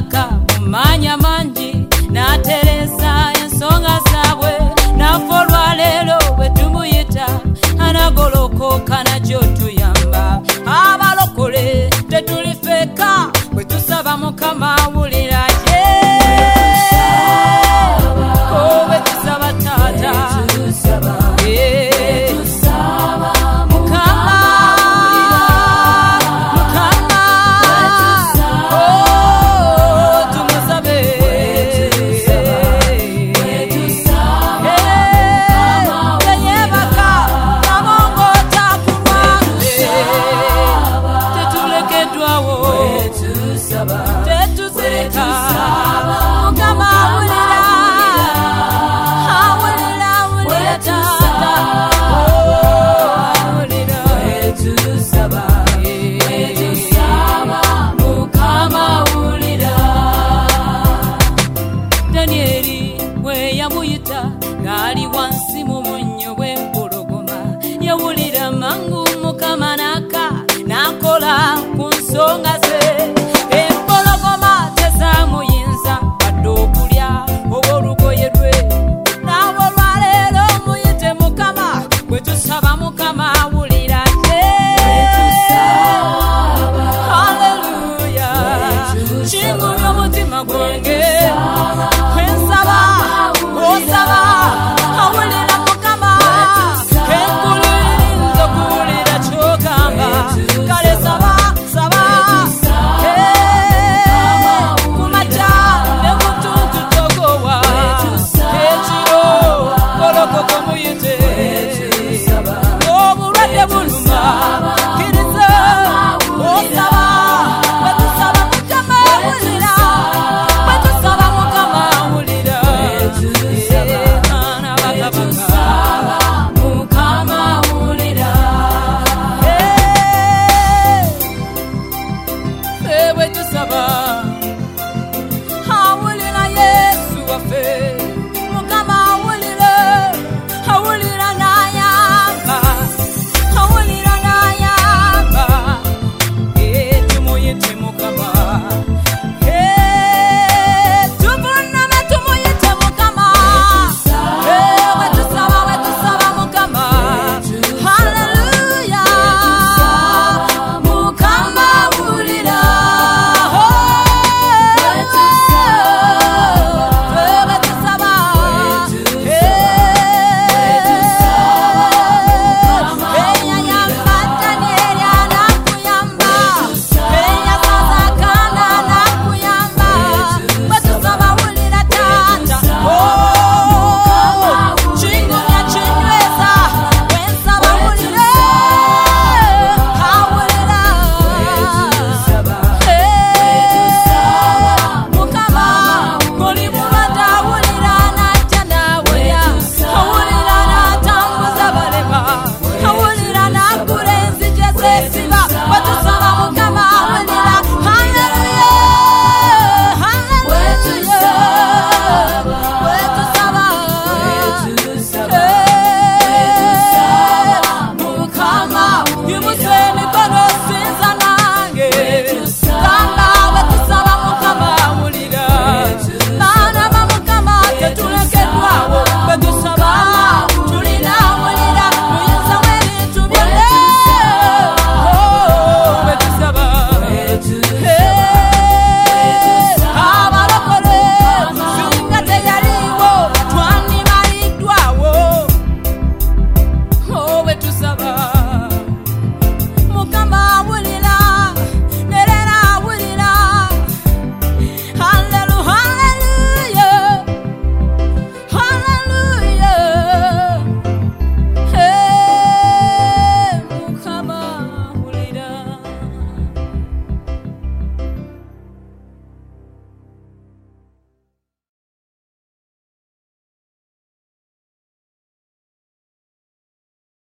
kaka mumanya manji nateresa ensonga zabwe nafo olwalero bwetumuyita anagolokoka najotuya Shimo yobo timagwenge Kwenza la